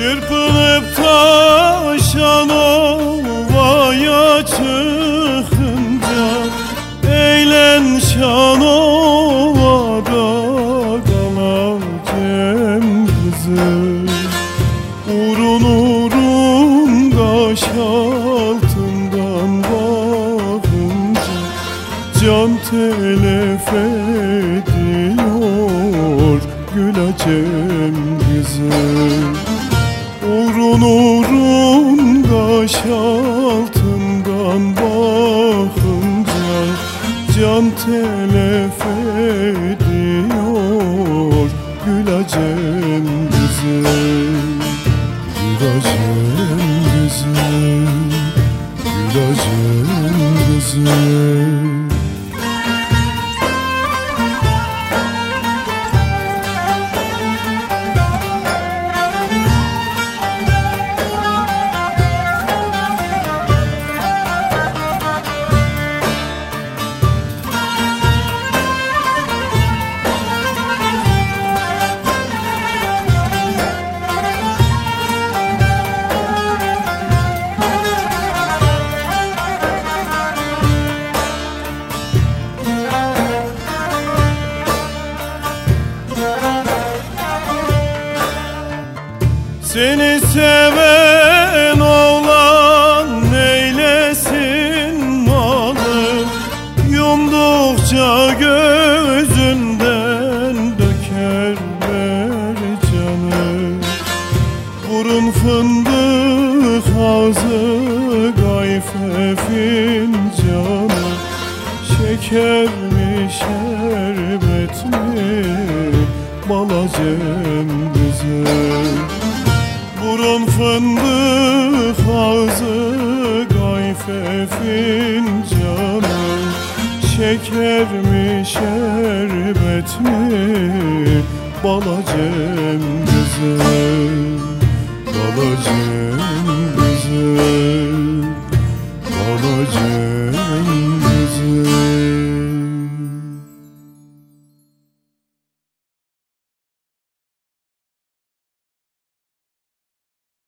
Çırpınıp taşan ovaya çıkınca Eğlen şan ovada kalan kem kızı Urun urun kaş altından bakınca Can telef ediyor gül açem kızı urun kaş altından bakınca Can telef ediyor Gülacem güzel Gülacem güzel Gülacem güzel Seni seven oğlan neylesin malım Yumdukça gözünden dökerler canı. Burun fındık ağzı gayfe fincanı Şeker mi şerbet mi? Balacem güzel Burun fındık ağzı gayfe fincanı. Şeker mi şerbet mi balacem güzel Balacem güzel Balacem